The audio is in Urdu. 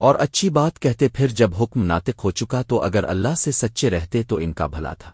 اور اچھی بات کہتے پھر جب حکم ناطق ہو چکا تو اگر اللہ سے سچے رہتے تو ان کا بھلا تھا۔